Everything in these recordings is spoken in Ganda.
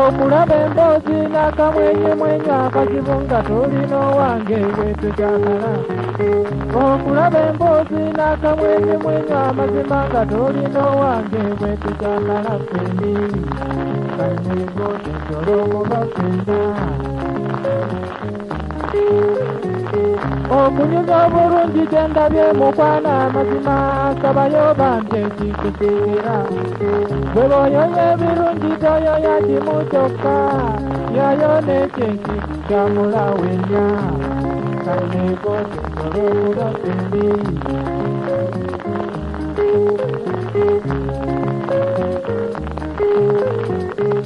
okulaba emboozi n'akamwenyemwenyu akazibu nga tolina owange bwetukyagala okulaba emboozi n'akamwenyemwenyu amazima nga tolina owange bwetukyagala fendi kanneegote njolwokuba fenda okunyuza obulungi gyendabye mukwana amazima sabayo bante kikusiira bwe boyoya ebirungi toyoya kimu kyokka yayo nekyenki kyamulawenya tekolokuba fendi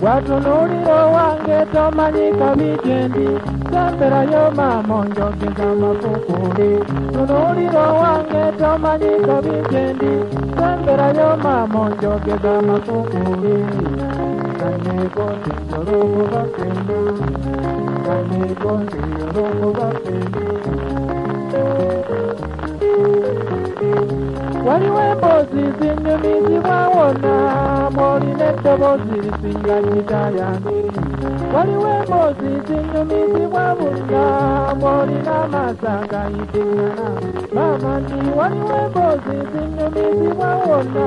bwatunuulira owange Eto mani kami jendi Sempera yo ma monjo keza mafukuri Tunuri ro wange to mani kami jendi Sempera yo ma monjo keza mafukuri Kane kondi yorungu bakendi Kane kondi yorungu bakendi Waliwe mbozi zinyumizi wawona mwolina eddoboozi lisinga gita yange waliwo emboozi zinyumizibwa bonna mwolina amaaso agayitingana maama nti waliwo emboozi zinyumizibwa wonna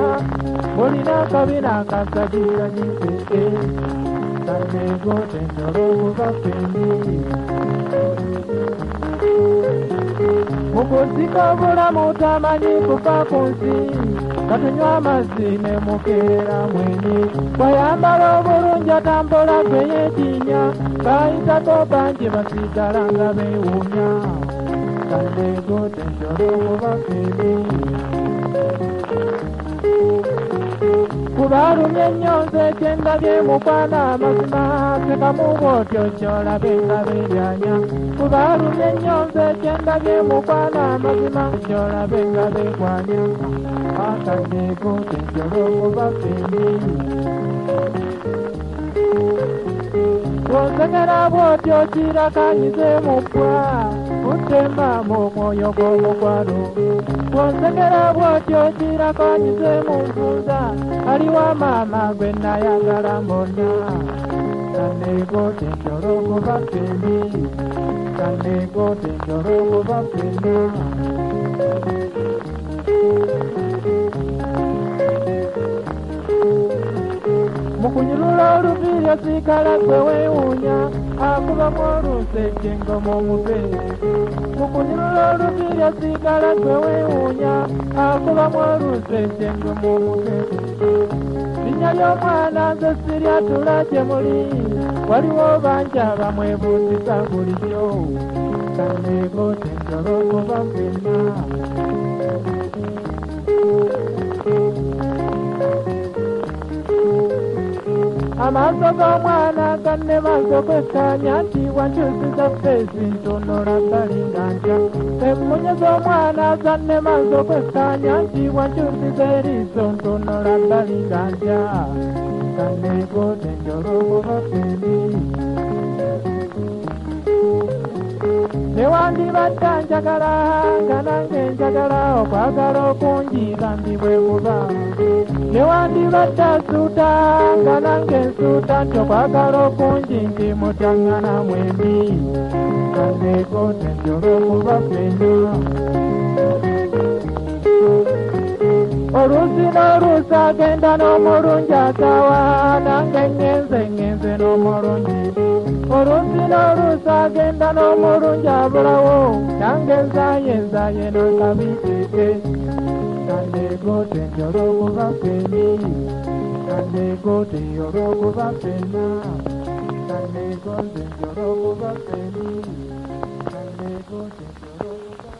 mwolina akabina akasajira giseke kanegote ntolookuba fendi mukuzika obulamu tamanyi kufa ku nsi katunywa amazzi ne mukeera mwenyi bwayambala obulungi atambula geyetinya bayitako bangi basigala nga beewuunya kandegote njolokuba febi kubalumye nnyo nze kyendabye mukwana amazima sekamu bwotyo kyolabe nga beeryanya kubalumye nnyo nze kyendabye mukwana amazima kyolabe nga beekwanya akandegote njolokuba febi bwonsegera bwotyo kirakanyize mu bbwa utemamu omwoyo gw'omukwano bwonsegera bwotyo kirakanyize mu nfunza aliwa maama gwe nayagala mbonna kanegote njolokuba febi kanegote njolokuba fena mukunyulula oluviiryo siikala gwe weewuunya akubamu olunsejjengo mu mutwe mukunyulula oluviiryo siikala gwe weewuunya. Akubamu olunsejjengo mu mutwe linnya ly'omwana nze siryatula gye muli. Waliwo bangi abamwebuuziza bulijjo kaneegote njolo okuba fenna amaaso g'omwana ganne maaso kwekkaanya nti wankyusiza feesi ntonola galinga ntya emmunye z'omwana ganne maaso kwekkaanya nti wankyusiza eriiso ntonola galinga ntya kanneegote njolo newandibadde njagala nga nange njagala okwagala okunjiiga ndi bwe buba. Newandibadde asuuta nga nange nsuuta nti okwagala okunji ndi mutaŋŋana mwembi kandeegote njolo okuba fena oluusi n'oluusi agenda n'omulungi asaawa nange ŋŋenze ŋŋenze n'omulungi. Oluusi n'oluusi agenda n'omulungi abulawo nange nzaaye nzaaye n'akabiteeke kandeegote nti olw'okuba feni kandeegote olw'okuba fena kandeegote nti olw'okuba feni kandeegote nti olw'okuba